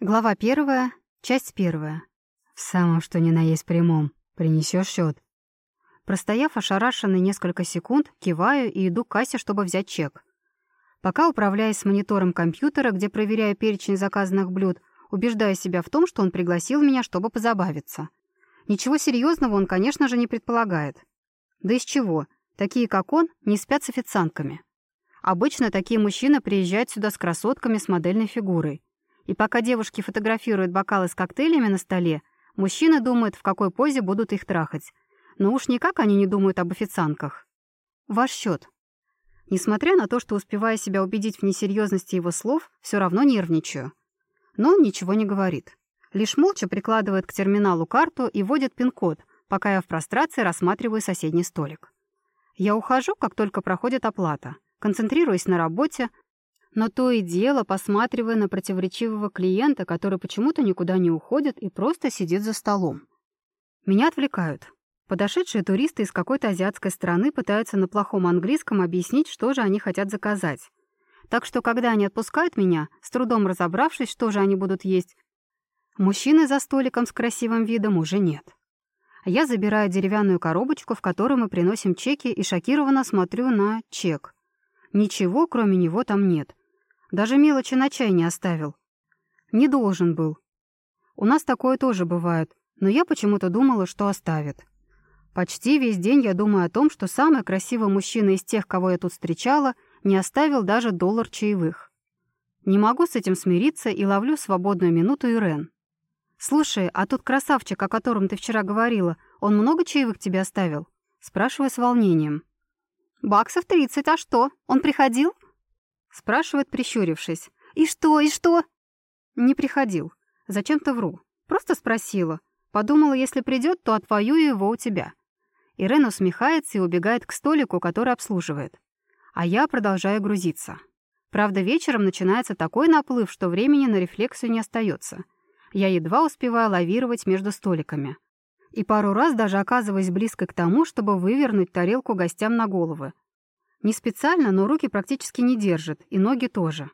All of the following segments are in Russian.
Глава первая, часть первая. В самом что ни на есть прямом. Принесешь счет. Простояв ошарашенный несколько секунд, киваю и иду к кассе, чтобы взять чек. Пока управляясь с монитором компьютера, где проверяю перечень заказанных блюд, убеждая себя в том, что он пригласил меня, чтобы позабавиться. Ничего серьезного он, конечно же, не предполагает. Да из чего? Такие, как он, не спят с официантками. Обычно такие мужчины приезжают сюда с красотками с модельной фигурой. И пока девушки фотографируют бокалы с коктейлями на столе, мужчины думают, в какой позе будут их трахать. Но уж никак они не думают об официантках. Ваш счет. Несмотря на то, что успеваю себя убедить в несерьезности его слов, все равно нервничаю. Но он ничего не говорит. Лишь молча прикладывает к терминалу карту и вводит пин-код, пока я в прострации рассматриваю соседний столик. Я ухожу, как только проходит оплата, концентрируясь на работе, но то и дело, посматривая на противоречивого клиента, который почему-то никуда не уходит и просто сидит за столом. Меня отвлекают. Подошедшие туристы из какой-то азиатской страны пытаются на плохом английском объяснить, что же они хотят заказать. Так что, когда они отпускают меня, с трудом разобравшись, что же они будут есть, мужчины за столиком с красивым видом уже нет. Я забираю деревянную коробочку, в которую мы приносим чеки, и шокированно смотрю на чек. Ничего, кроме него, там нет. Даже мелочи на чай не оставил. Не должен был. У нас такое тоже бывает, но я почему-то думала, что оставит. Почти весь день я думаю о том, что самый красивый мужчина из тех, кого я тут встречала, не оставил даже доллар чаевых. Не могу с этим смириться и ловлю свободную минуту Ирен. «Слушай, а тот красавчик, о котором ты вчера говорила, он много чаевых тебе оставил?» Спрашиваю с волнением. «Баксов тридцать, а что? Он приходил?» Спрашивает, прищурившись. «И что, и что?» Не приходил. Зачем-то вру. Просто спросила. Подумала, если придет, то отвоюю его у тебя. Ирен усмехается и убегает к столику, который обслуживает. А я продолжаю грузиться. Правда, вечером начинается такой наплыв, что времени на рефлексию не остается. Я едва успеваю лавировать между столиками. И пару раз даже оказываюсь близко к тому, чтобы вывернуть тарелку гостям на головы. Не специально, но руки практически не держат, и ноги тоже.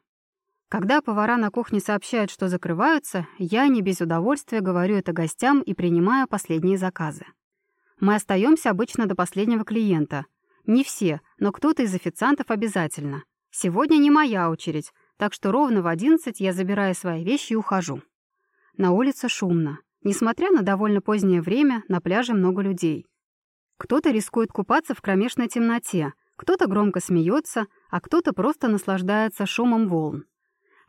Когда повара на кухне сообщают, что закрываются, я не без удовольствия говорю это гостям и принимаю последние заказы. Мы остаемся обычно до последнего клиента. Не все, но кто-то из официантов обязательно. Сегодня не моя очередь, так что ровно в одиннадцать я забираю свои вещи и ухожу. На улице шумно. Несмотря на довольно позднее время, на пляже много людей. Кто-то рискует купаться в кромешной темноте, кто-то громко смеется, а кто-то просто наслаждается шумом волн.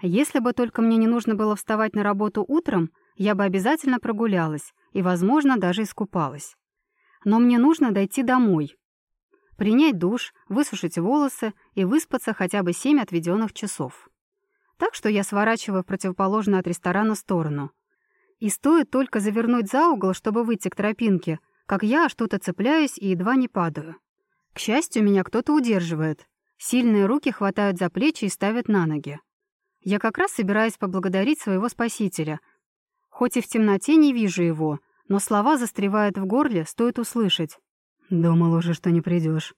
Если бы только мне не нужно было вставать на работу утром, я бы обязательно прогулялась и, возможно, даже искупалась. Но мне нужно дойти домой, принять душ, высушить волосы и выспаться хотя бы семь отведенных часов. Так что я сворачиваю в противоположную от ресторана сторону. И стоит только завернуть за угол, чтобы выйти к тропинке, как я что-то цепляюсь и едва не падаю. К счастью, меня кто-то удерживает. Сильные руки хватают за плечи и ставят на ноги. Я как раз собираюсь поблагодарить своего спасителя. Хоть и в темноте не вижу его, но слова застревают в горле, стоит услышать. «Думал уже, что не придешь.